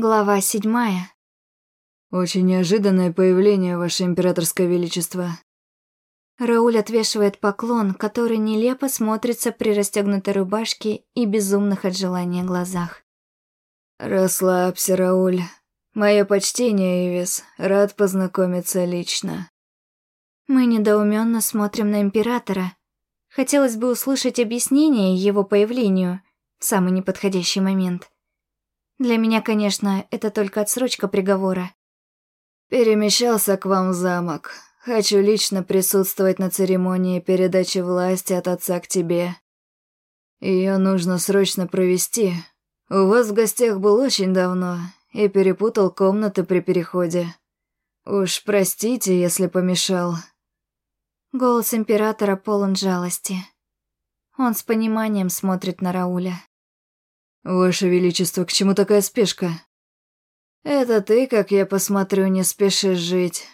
Глава седьмая. «Очень неожиданное появление, Ваше Императорское Величество». Рауль отвешивает поклон, который нелепо смотрится при расстегнутой рубашке и безумных от желания глазах. «Расслабься, Рауль. Мое почтение, Ивис. Рад познакомиться лично». Мы недоуменно смотрим на Императора. Хотелось бы услышать объяснение его появлению в самый неподходящий момент. Для меня, конечно, это только отсрочка приговора. Перемещался к вам в замок. Хочу лично присутствовать на церемонии передачи власти от отца к тебе. Ее нужно срочно провести. У вас в гостях был очень давно и перепутал комнаты при переходе. Уж простите, если помешал. Голос императора полон жалости. Он с пониманием смотрит на Рауля. «Ваше Величество, к чему такая спешка?» «Это ты, как я посмотрю, не спешишь жить.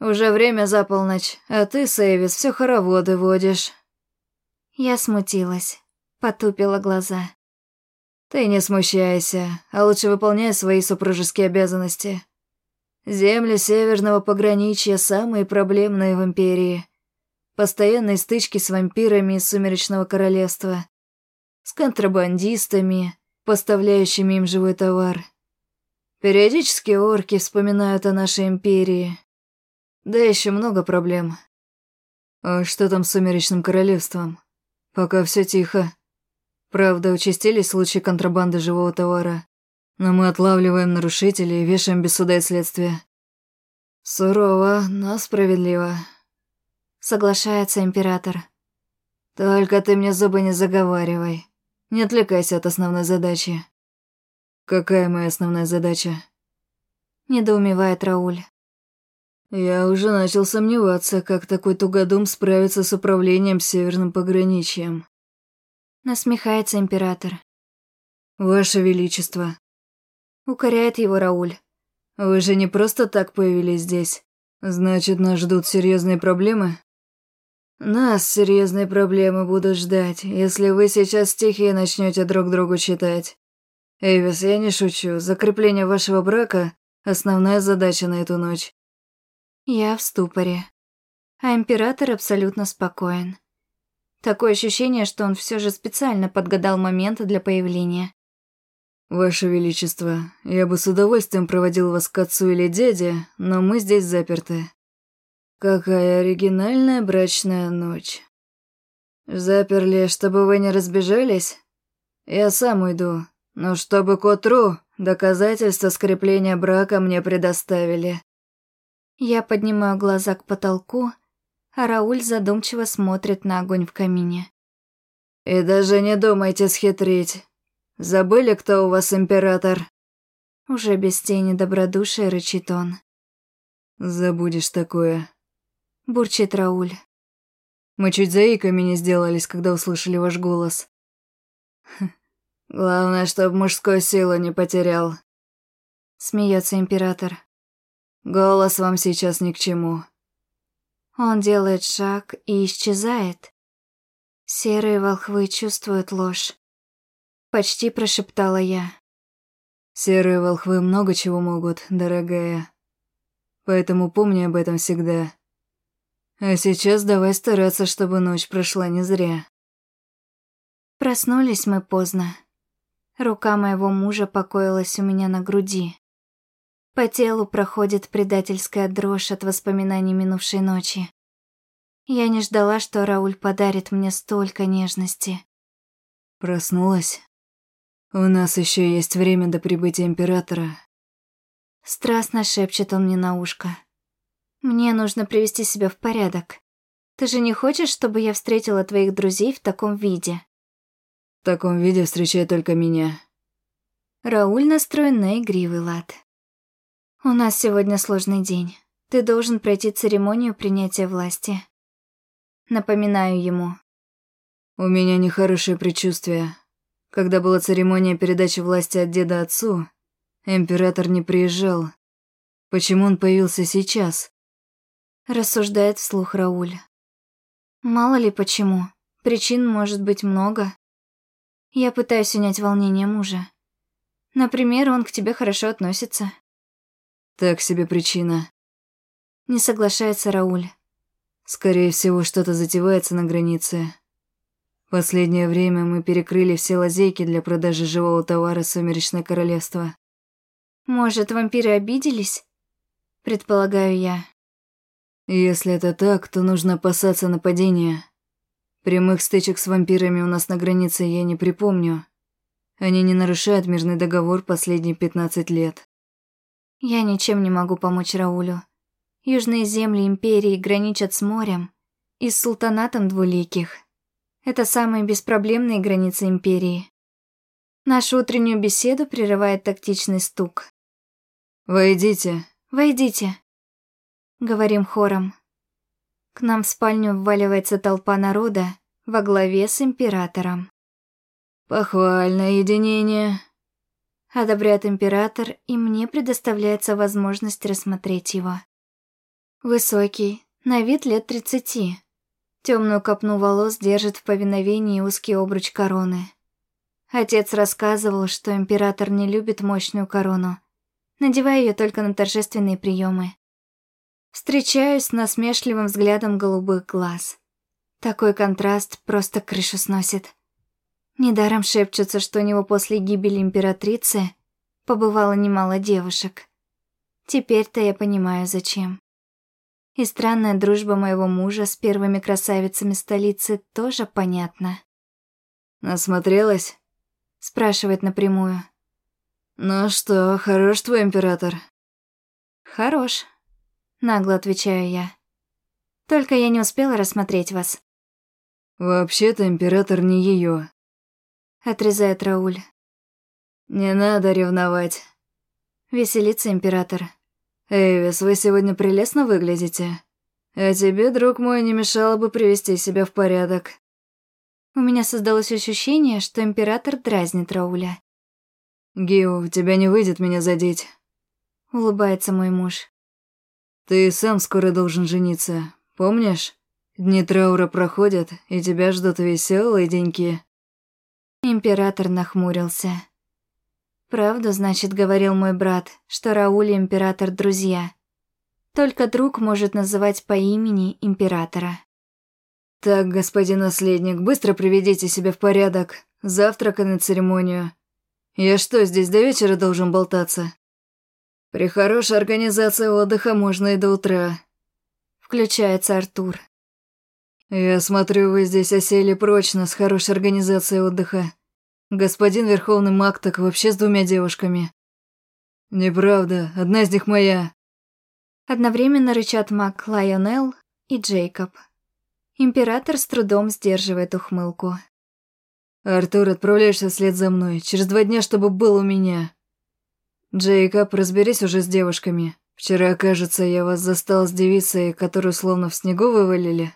Уже время за полночь, а ты, Сейвис, все хороводы водишь». Я смутилась, потупила глаза. «Ты не смущайся, а лучше выполняй свои супружеские обязанности. Земли северного пограничья самые проблемные в Империи. Постоянные стычки с вампирами из Сумеречного Королевства, с контрабандистами, поставляющими им живой товар. Периодически орки вспоминают о нашей империи. Да еще много проблем. А что там с Сумеречным Королевством? Пока все тихо. Правда, участились случаи контрабанды живого товара. Но мы отлавливаем нарушителей и вешаем без суда и следствия. Сурово, но справедливо. Соглашается император. Только ты мне зубы не заговаривай. Не отвлекайся от основной задачи. Какая моя основная задача? Недоумевает Рауль. Я уже начал сомневаться, как такой тугодум справится с управлением северным пограничьем. Насмехается император. Ваше Величество. Укоряет его Рауль. Вы же не просто так появились здесь. Значит, нас ждут серьезные проблемы? Нас серьезные проблемы будут ждать, если вы сейчас стихи начнете друг другу читать. Эвис, я не шучу. Закрепление вашего брака — основная задача на эту ночь. Я в ступоре. А император абсолютно спокоен. Такое ощущение, что он все же специально подгадал момент для появления. «Ваше Величество, я бы с удовольствием проводил вас к отцу или дяде, но мы здесь заперты. Какая оригинальная брачная ночь. Заперли, чтобы вы не разбежались? Я сам уйду, но чтобы к утру доказательства скрепления брака мне предоставили. Я поднимаю глаза к потолку, а Рауль задумчиво смотрит на огонь в камине. И даже не думайте схитрить. Забыли, кто у вас император? Уже без тени добродушия рычит он. Забудешь такое бурчит Рауль. Мы чуть заиками не сделались, когда услышали ваш голос. Главное, чтоб мужской силу не потерял. Смеется император. Голос вам сейчас ни к чему. Он делает шаг и исчезает. Серые волхвы чувствуют ложь. Почти прошептала я. Серые волхвы много чего могут, дорогая. Поэтому помни об этом всегда. А сейчас давай стараться, чтобы ночь прошла не зря. Проснулись мы поздно. Рука моего мужа покоилась у меня на груди. По телу проходит предательская дрожь от воспоминаний минувшей ночи. Я не ждала, что Рауль подарит мне столько нежности. Проснулась? У нас еще есть время до прибытия императора. Страстно шепчет он мне на ушко. Мне нужно привести себя в порядок. Ты же не хочешь, чтобы я встретила твоих друзей в таком виде? В таком виде встречай только меня. Рауль настроен на игривый лад. У нас сегодня сложный день. Ты должен пройти церемонию принятия власти. Напоминаю ему. У меня нехорошее предчувствие. Когда была церемония передачи власти от деда отцу, император не приезжал. Почему он появился сейчас? Рассуждает вслух Рауль. Мало ли почему. Причин может быть много. Я пытаюсь унять волнение мужа. Например, он к тебе хорошо относится. Так себе причина. Не соглашается Рауль. Скорее всего, что-то затевается на границе. Последнее время мы перекрыли все лазейки для продажи живого товара Сумеречное Королевство. Может, вампиры обиделись? Предполагаю я. Если это так, то нужно опасаться нападения. Прямых стычек с вампирами у нас на границе я не припомню. Они не нарушают мирный договор последние 15 лет. Я ничем не могу помочь Раулю. Южные земли Империи граничат с морем и с султанатом двуликих. Это самые беспроблемные границы Империи. Нашу утреннюю беседу прерывает тактичный стук. «Войдите». «Войдите», — говорим хором. К нам в спальню вваливается толпа народа во главе с императором. «Похвальное единение», — одобряет император, и мне предоставляется возможность рассмотреть его. Высокий, на вид лет тридцати. Темную копну волос держит в повиновении узкий обруч короны. Отец рассказывал, что император не любит мощную корону, надевая ее только на торжественные приемы. Встречаюсь с насмешливым взглядом голубых глаз. Такой контраст просто крышу сносит. Недаром шепчутся, что у него после гибели императрицы побывало немало девушек. Теперь-то я понимаю, зачем. И странная дружба моего мужа с первыми красавицами столицы тоже понятна. «Насмотрелась?» — спрашивает напрямую. «Ну что, хорош твой император?» «Хорош», — нагло отвечаю я. «Только я не успела рассмотреть вас». «Вообще-то император не ее, отрезает Рауль. «Не надо ревновать», — веселится император. «Эвис, вы сегодня прелестно выглядите. А тебе, друг мой, не мешало бы привести себя в порядок». У меня создалось ощущение, что император дразнит Рауля. «Гио, у тебя не выйдет меня задеть», — улыбается мой муж. «Ты сам скоро должен жениться, помнишь? Дни траура проходят, и тебя ждут веселые деньки». Император нахмурился. «Правду, значит, говорил мой брат, что Рауль и император друзья. Только друг может называть по имени императора». «Так, господин наследник, быстро приведите себя в порядок. Завтрак и на церемонию. Я что, здесь до вечера должен болтаться? При хорошей организации отдыха можно и до утра. Включается Артур. Я смотрю, вы здесь осели прочно, с хорошей организацией отдыха. Господин Верховный Маг так вообще с двумя девушками. Неправда, одна из них моя. Одновременно рычат маг Лайонел и Джейкоб. Император с трудом сдерживает ухмылку. «Артур, отправляешься вслед за мной. Через два дня, чтобы был у меня. Джейкоб, разберись уже с девушками. Вчера, кажется, я вас застал с девицей, которую словно в снегу вывалили».